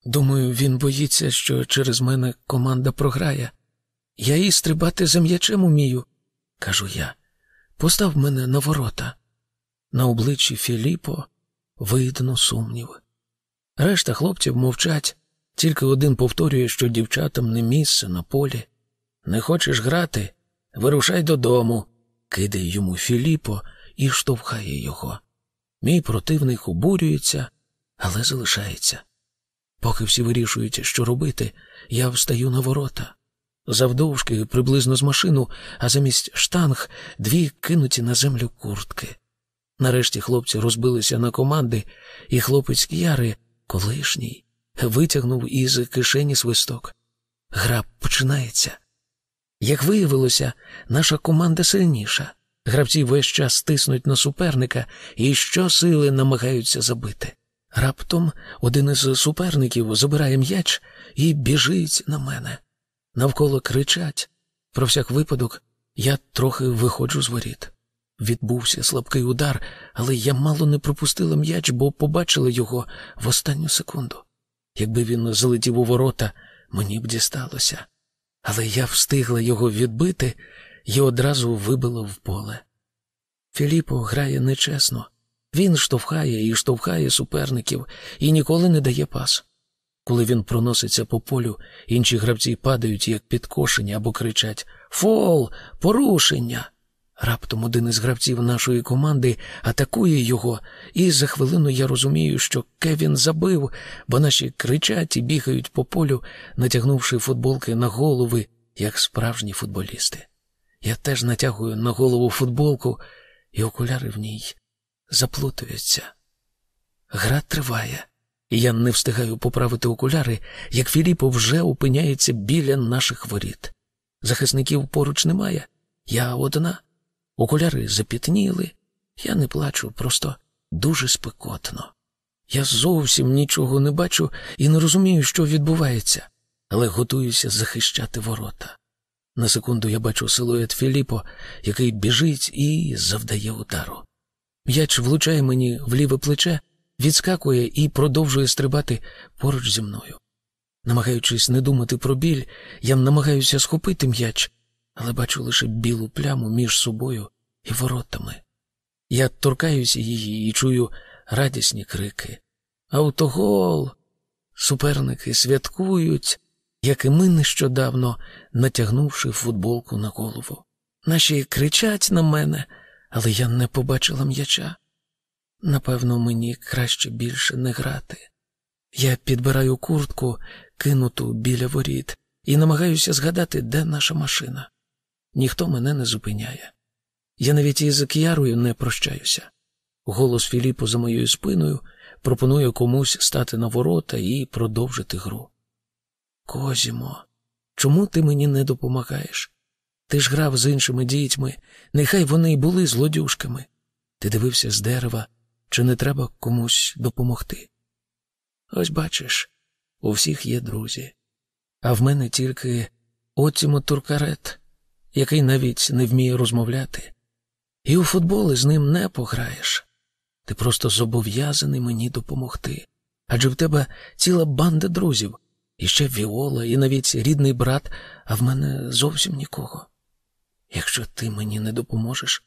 S1: Думаю, він боїться, що через мене команда програє. Я і стрибати за м'ячем умію, кажу я. Постав мене на ворота. На обличчі Філіпо видно сумнів. Решта хлопців мовчать, тільки один повторює, що дівчатам не місце на полі. Не хочеш грати? Вирушай додому, кидає йому Філіпо і штовхає його. Мій противник обурюється, але залишається. Поки всі вирішують, що робити, я встаю на ворота. Завдовжки приблизно з машину, а замість штанг дві кинуті на землю куртки. Нарешті хлопці розбилися на команди, і хлопець К'яри, колишній, витягнув із кишені свисток. Гра починається. Як виявилося, наша команда сильніша. Гравці весь час тиснуть на суперника і щосили намагаються забити. Раптом один із суперників забирає м'яч і біжить на мене. Навколо кричать. Про всяк випадок я трохи виходжу з воріт. Відбувся слабкий удар, але я мало не пропустила м'яч, бо побачила його в останню секунду. Якби він залетів у ворота, мені б дісталося. Але я встигла його відбити і одразу вибила в поле. Філіппо грає нечесно. Він штовхає і штовхає суперників і ніколи не дає пас. Коли він проноситься по полю, інші гравці падають, як підкошені або кричать Фол, порушення. Раптом один із гравців нашої команди атакує його, і за хвилину я розумію, що Кевін забив, бо наші кричать і бігають по полю, натягнувши футболки на голови, як справжні футболісти. Я теж натягую на голову футболку, і окуляри в ній заплутуються. Гра триває, і я не встигаю поправити окуляри, як Філіппо вже опиняється біля наших воріт. Захисників поруч немає, я одна. Окуляри запітніли, я не плачу, просто дуже спекотно. Я зовсім нічого не бачу і не розумію, що відбувається, але готуюся захищати ворота. На секунду я бачу силует Філіппо, який біжить і завдає удару. М'яч влучає мені в ліве плече, відскакує і продовжує стрибати поруч зі мною. Намагаючись не думати про біль, я намагаюся схопити м'яч, але бачу лише білу пляму між собою і воротами. Я торкаюся її і чую радісні крики. Автогол! Суперники святкують, як і ми нещодавно, натягнувши футболку на голову. Наші кричать на мене, але я не побачила м'яча. Напевно, мені краще більше не грати. Я підбираю куртку, кинуту біля воріт, і намагаюся згадати, де наша машина. Ніхто мене не зупиняє. Я навіть із К'ярою не прощаюся. Голос Філіппу за моєю спиною пропонує комусь стати на ворота і продовжити гру. Козімо, чому ти мені не допомагаєш? Ти ж грав з іншими дітьми, нехай вони й були злодюшками. Ти дивився з дерева, чи не треба комусь допомогти. Ось бачиш, у всіх є друзі, а в мене тільки Отімо Туркарет, який навіть не вміє розмовляти, і у футболи з ним не пограєш. Ти просто зобов'язаний мені допомогти. Адже в тебе ціла банда друзів, і ще Віола, і навіть рідний брат, а в мене зовсім нікого. Якщо ти мені не допоможеш,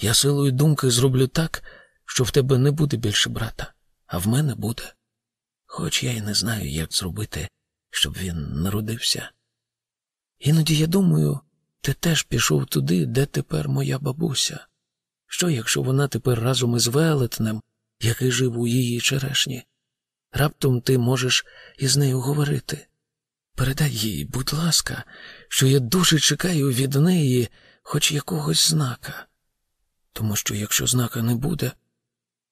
S1: я силою думки зроблю так, що в тебе не буде більше брата, а в мене буде. Хоч я й не знаю, як зробити, щоб він народився. Іноді я думаю, ти теж пішов туди, де тепер моя бабуся. Що, якщо вона тепер разом із велетнем, який жив у її черешні? Раптом ти можеш із нею говорити. Передай їй, будь ласка, що я дуже чекаю від неї хоч якогось знака. Тому що якщо знака не буде,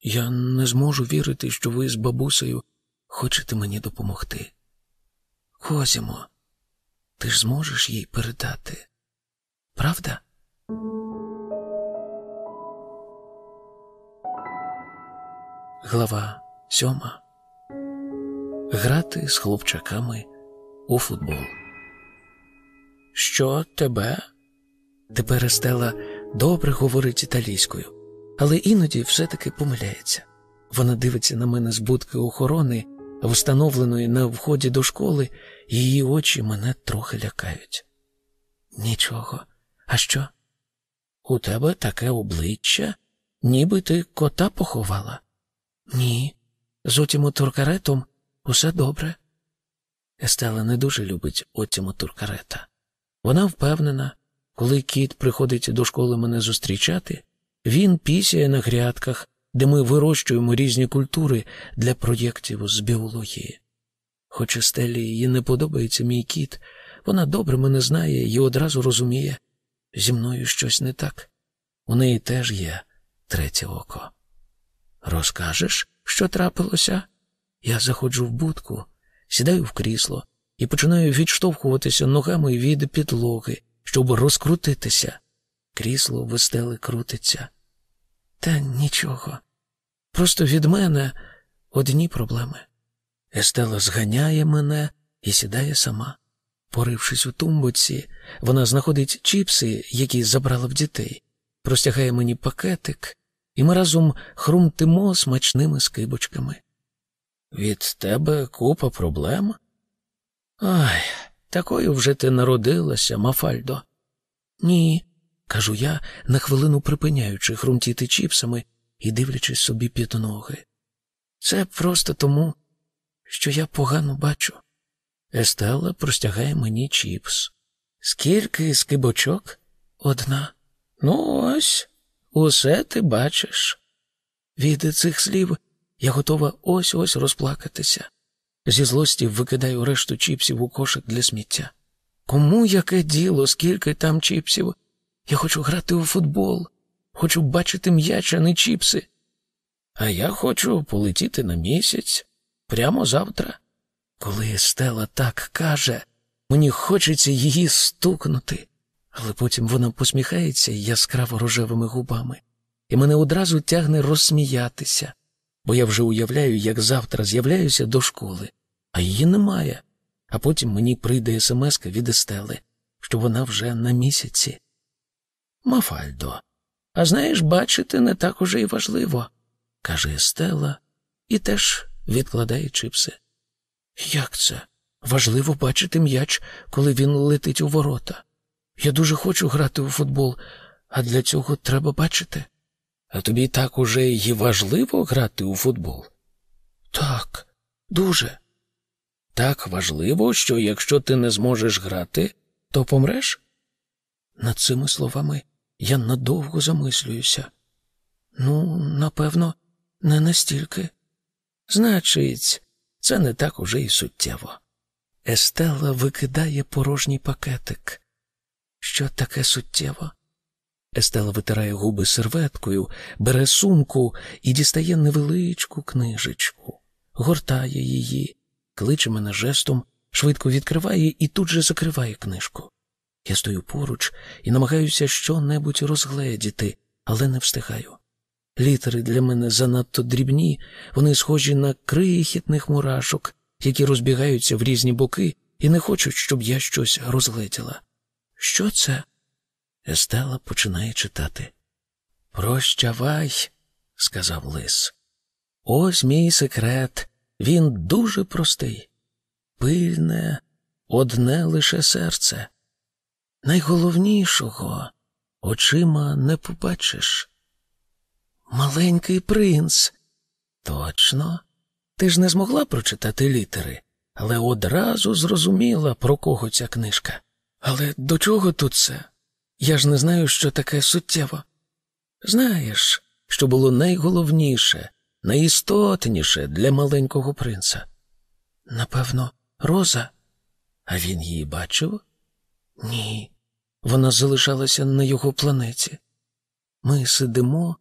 S1: я не зможу вірити, що ви з бабусею хочете мені допомогти. Козімо, ти ж зможеш їй передати, правда? Глава сьома. Грати з хлопчаками у футбол. Що тебе? Тепер Естела добре говорить італійською, але іноді все-таки помиляється. Вона дивиться на мене з будки охорони, встановленої на вході до школи, її очі мене трохи лякають. Нічого. А що? У тебе таке обличчя, ніби ти кота поховала? Ні. З отімо туркаретом усе добре. Естела не дуже любить отімо туркарета. Вона впевнена, коли кіт приходить до школи мене зустрічати, він пісяє на грядках, де ми вирощуємо різні культури для проєктів з біології. Хоч Естелі їй не подобається мій кіт, вона добре мене знає і одразу розуміє, зі мною щось не так. У неї теж є третє око. Розкажеш, що трапилося? Я заходжу в будку, сідаю в крісло і починаю відштовхуватися ногами від підлоги, щоб розкрутитися. Крісло вестели крутиться. Та нічого. Просто від мене одні проблеми. Естела зганяє мене і сідає сама. Порившись у тумбуці, вона знаходить чіпси, які забрала в дітей, простягає мені пакетик, і ми разом хрумтимо смачними скибочками. Від тебе купа проблем? Ай, такою вже ти народилася, Мафальдо. Ні, кажу я, на хвилину припиняючи хрумтіти чіпсами і дивлячись собі під ноги. Це просто тому, що я погано бачу. Естела простягає мені чіпс. Скільки скибочок? Одна. Ну, ось, усе ти бачиш. Від цих слів я готова ось ось розплакатися. Зі злості викидаю решту чіпсів у кошик для сміття. Кому яке діло, скільки там чіпсів? Я хочу грати у футбол, хочу бачити м'яч, а не чіпси. А я хочу полетіти на місяць прямо завтра. Коли Стела так каже, мені хочеться її стукнути, але потім вона посміхається яскраво рожевими губами, і мене одразу тягне розсміятися, бо я вже уявляю, як завтра з'являюся до школи, а її немає. А потім мені прийде смс від Естели, що вона вже на місяці. Мафальдо, а знаєш, бачити не так уже й важливо, каже Естела, і теж відкладає чипси. Як це? Важливо бачити м'яч, коли він летить у ворота. Я дуже хочу грати у футбол, а для цього треба бачити. А тобі так уже й важливо грати у футбол? Так, дуже. Так важливо, що якщо ти не зможеш грати, то помреш? Над цими словами я надовго замислююся. Ну, напевно, не настільки. Значить, це не так уже й суттєво. Естела викидає порожній пакетик. Що таке суттєво? Естела витирає губи серветкою, бере сумку і дістає невеличку книжечку, гортає її, кличе мене жестом, швидко відкриває і тут же закриває книжку. Я стою поруч і намагаюся що-небудь розгледіти, але не встигаю. Літери для мене занадто дрібні, вони схожі на крихітних мурашок, які розбігаються в різні боки і не хочуть, щоб я щось розгледіла. Що це? Естела починає читати. Прощавай, сказав лис. Ось мій секрет. Він дуже простий. Пильне, одне лише серце. Найголовнішого очима не побачиш. Маленький принц. Точно. Ти ж не змогла прочитати літери, але одразу зрозуміла, про кого ця книжка. Але до чого тут це? Я ж не знаю, що таке суттєво. Знаєш, що було найголовніше, найістотніше для маленького принца? Напевно, роза. А він її бачив? Ні. Вона залишалася на його планеті. Ми сидимо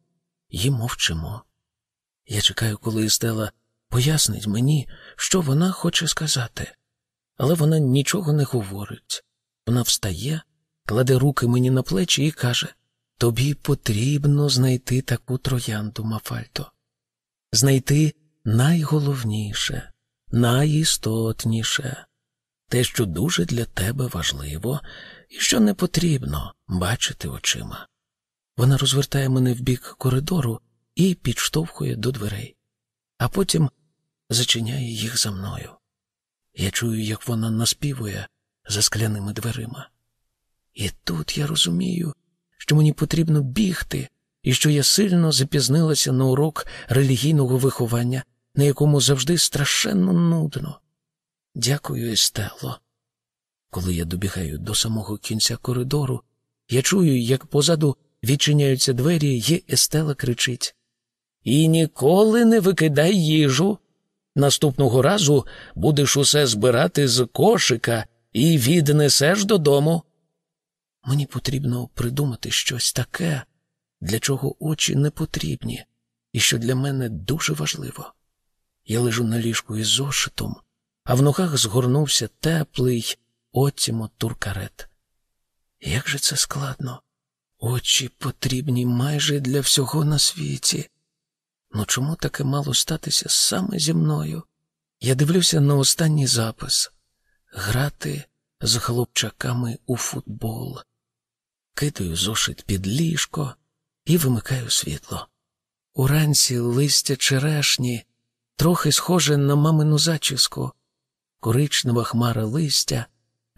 S1: і мовчимо. Я чекаю, коли Стела пояснить мені, що вона хоче сказати, але вона нічого не говорить. Вона встає, кладе руки мені на плечі і каже: Тобі потрібно знайти таку троянду, Мафальто. Знайти найголовніше, найістотніше, те, що дуже для тебе важливо і що не потрібно бачити очима. Вона розвертає мене в бік коридору і підштовхує до дверей, а потім зачиняє їх за мною. Я чую, як вона наспівує за скляними дверима. І тут я розумію, що мені потрібно бігти, і що я сильно запізнилася на урок релігійного виховання, на якому завжди страшенно нудно. Дякую, Естело. Коли я добігаю до самого кінця коридору, я чую, як позаду відчиняються двері, і Естела кричить І ніколи не викидай їжу. Наступного разу будеш усе збирати з кошика і віднесеш додому. Мені потрібно придумати щось таке, для чого очі не потрібні, і що для мене дуже важливо. Я лежу на ліжку із зошитом, а в ногах згорнувся теплий отімо туркарет. Як же це складно? Очі потрібні майже для всього на світі. Ну чому таке мало статися саме зі мною? Я дивлюся на останній запис грати з хлопчаками у футбол. Кидаю зошит під ліжко і вимикаю світло. Уранці листя черешні, трохи схоже на мамину зачіску, коричнева хмара листя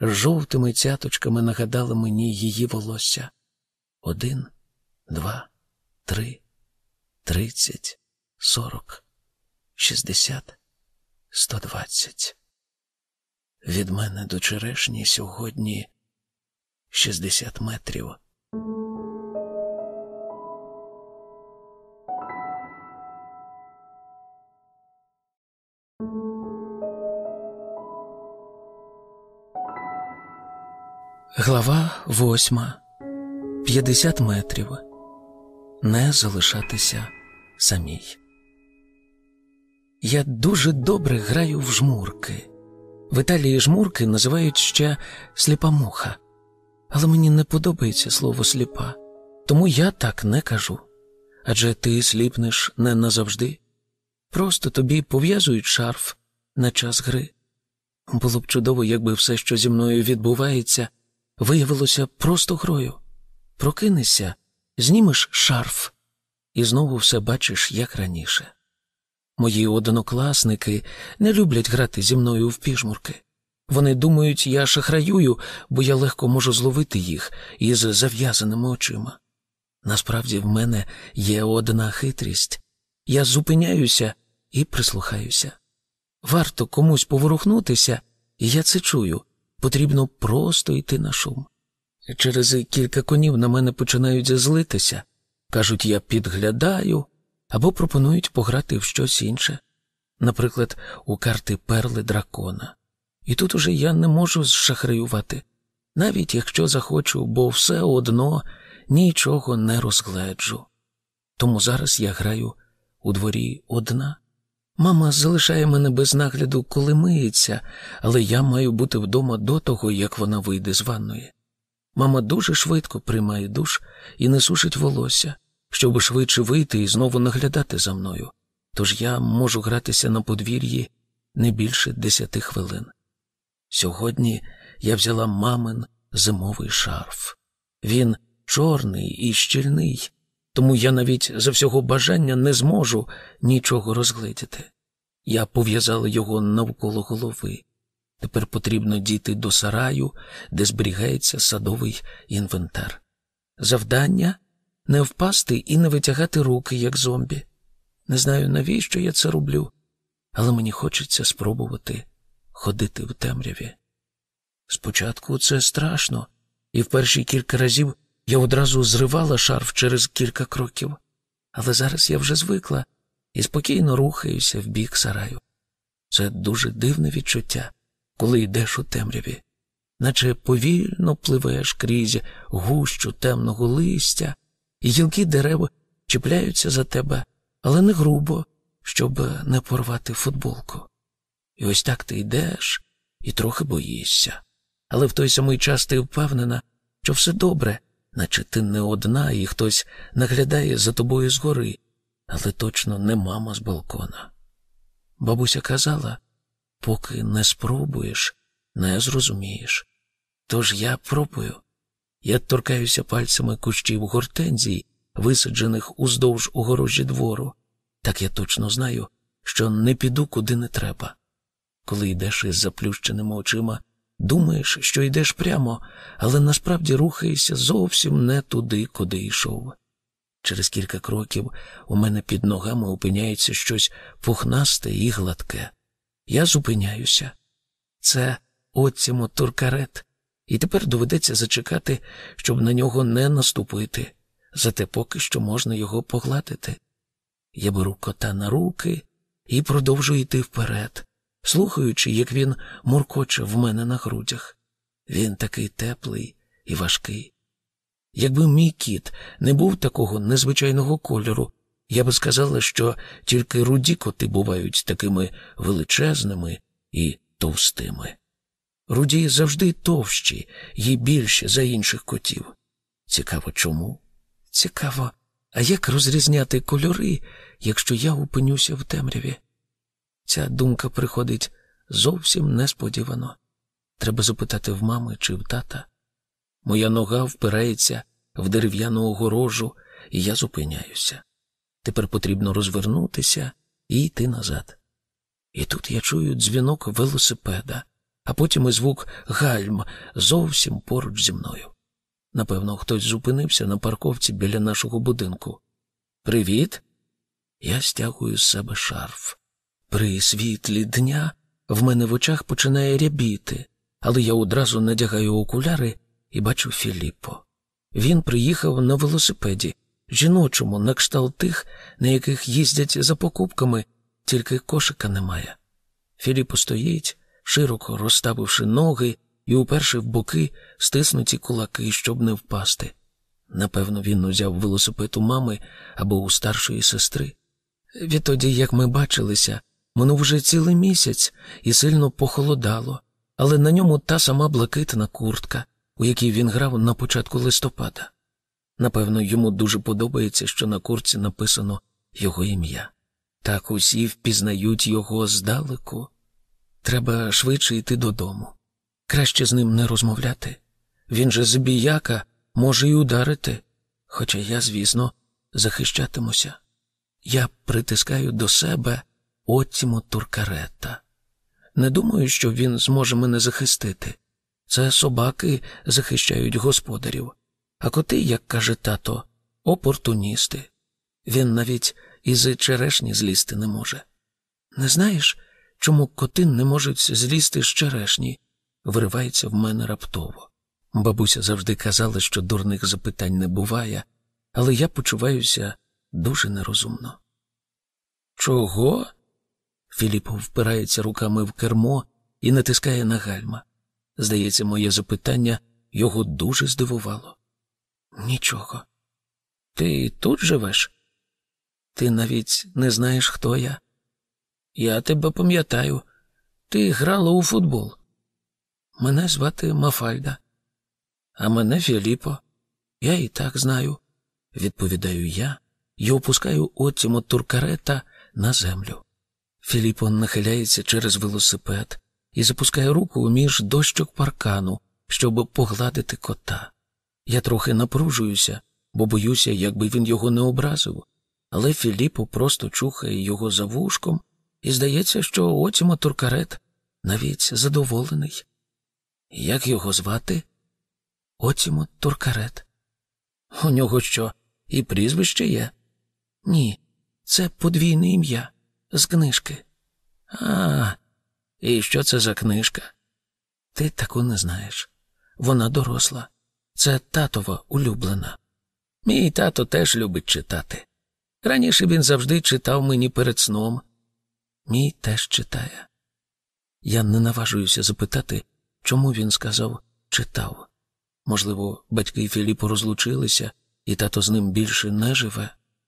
S1: з жовтими цяточками нагадала мені її волосся. Один, два, три, тридцять, сорок, шістдесят, сто двадцять. Від мене до черешні сьогодні шістдесят метрів. Глава восьма. П'ятдесят метрів. Не залишатися самій. Я дуже добре граю в жмурки. В Італії жмурки називають ще сліпа муха. Але мені не подобається слово сліпа, тому я так не кажу. Адже ти сліпнеш не назавжди. Просто тобі пов'язують шарф на час гри. Було б чудово, якби все, що зі мною відбувається, виявилося просто грою. Прокинешся, знімеш шарф і знову все бачиш, як раніше. Мої однокласники не люблять грати зі мною в піжмурки. Вони думають, я шахраюю, бо я легко можу зловити їх із зав'язаними очима. Насправді в мене є одна хитрість я зупиняюся і прислухаюся. Варто комусь поворухнутися, і я це чую. Потрібно просто йти на шум. Через кілька конів на мене починають злитися. Кажуть, я підглядаю або пропонують пограти в щось інше, наприклад, у карти перли дракона. І тут уже я не можу зшахраювати, навіть якщо захочу, бо все одно нічого не розгледжу. Тому зараз я граю у дворі одна. Мама залишає мене без нагляду, коли миється, але я маю бути вдома до того, як вона вийде з ванної. Мама дуже швидко приймає душ і не сушить волосся, щоб швидше вийти і знову наглядати за мною. Тож я можу гратися на подвір'ї не більше десяти хвилин. Сьогодні я взяла мамин зимовий шарф. Він чорний і щільний, тому я навіть за всього бажання не зможу нічого розгледіти. Я пов'язала його навколо голови. Тепер потрібно дійти до сараю, де зберігається садовий інвентар. Завдання не впасти і не витягати руки, як зомбі. Не знаю, навіщо я це роблю, але мені хочеться спробувати ходити в темряві. Спочатку це страшно, і в перші кілька разів я одразу зривала шарф через кілька кроків, але зараз я вже звикла і спокійно рухаюся в бік сараю. Це дуже дивне відчуття, коли йдеш у темряві, наче повільно пливеш крізь гущу темного листя, і гілки дерев чіпляються за тебе, але не грубо, щоб не порвати футболку. І ось так ти йдеш і трохи боїшся. Але в той самий час ти впевнена, що все добре, наче ти не одна, і хтось наглядає за тобою згори, але точно не мама з балкона. Бабуся казала, поки не спробуєш, не зрозумієш. Тож я пробую. Я торкаюся пальцями кущів гортензій, висаджених уздовж огорожі двору. Так я точно знаю, що не піду куди не треба. Коли йдеш із заплющеними очима, думаєш, що йдеш прямо, але насправді рухаєшся зовсім не туди, куди йшов. Через кілька кроків у мене під ногами опиняється щось пухнасте і гладке. Я зупиняюся. Це оцімо туркарет, і тепер доведеться зачекати, щоб на нього не наступити, зате поки що можна його погладити. Я беру кота на руки і продовжую йти вперед, слухаючи, як він муркоче в мене на грудях. Він такий теплий і важкий. Якби мій кіт не був такого незвичайного кольору, я би сказала, що тільки руді коти бувають такими величезними і товстими. Руді завжди товщі і більші за інших котів. Цікаво чому? Цікаво, а як розрізняти кольори, якщо я опинюся в темряві? Ця думка приходить зовсім несподівано. Треба запитати в мами чи в тата. Моя нога впирається в дерев'яну огорожу, і я зупиняюся. Тепер потрібно розвернутися і йти назад. І тут я чую дзвінок велосипеда, а потім і звук гальм зовсім поруч зі мною. Напевно, хтось зупинився на парковці біля нашого будинку. Привіт. Я стягую з себе шарф. При світлі дня в мене в очах починає рябіти, але я одразу надягаю окуляри і бачу Філіппо. Він приїхав на велосипеді, жіночому, на кшталт тих, на яких їздять за покупками, тільки кошика немає. Філіппо стоїть, широко розставивши ноги і уперши в боки стиснуті кулаки, щоб не впасти. Напевно, він узяв велосипед у мами або у старшої сестри. Відтоді, як ми бачилися, минув вже цілий місяць і сильно похолодало, але на ньому та сама блакитна куртка, у якій він грав на початку листопада. Напевно, йому дуже подобається, що на куртці написано його ім'я. Так усі впізнають його здалеку. Треба швидше йти додому. Краще з ним не розмовляти. Він же збіяка може й ударити, хоча я, звісно, захищатимуся. Я притискаю до себе Оттімо Туркарета. Не думаю, що він зможе мене захистити. Це собаки захищають господарів, а коти, як каже тато, опортуністи. Він навіть із черешні злізти не може. Не знаєш, чому коти не можуть злізти з черешні? виривається в мене раптово. Бабуся завжди казала, що дурних запитань не буває, але я почуваюся дуже нерозумно. Чого? Філіп впирається руками в кермо і натискає на гальма. Здається, моє запитання його дуже здивувало. Нічого. Ти тут живеш? Ти навіть не знаєш, хто я. Я тебе пам'ятаю. Ти грала у футбол. Мене звати Мафальда. А мене Філіппо. Я і так знаю, відповідаю я і опускаю отіму туркарета на землю. Філіппо нахиляється через велосипед і запускає руку між дощок паркану, щоб погладити кота. Я трохи напружуюся, бо боюся, якби він його не образив. Але Філіппо просто чухає його за вушком, і здається, що Отімо Туркарет навіть задоволений. Як його звати? Отімо Туркарет. У нього що, і прізвище є? Ні, це подвійне ім'я з книжки. А, і що це за книжка? Ти таку не знаєш. Вона доросла. Це татова улюблена. Мій тато теж любить читати. Раніше він завжди читав мені перед сном. Мій теж читає. Я не наважуюся запитати, чому він сказав читав. Можливо, батьки Філіпу розлучилися, і тато з ним більше не живе.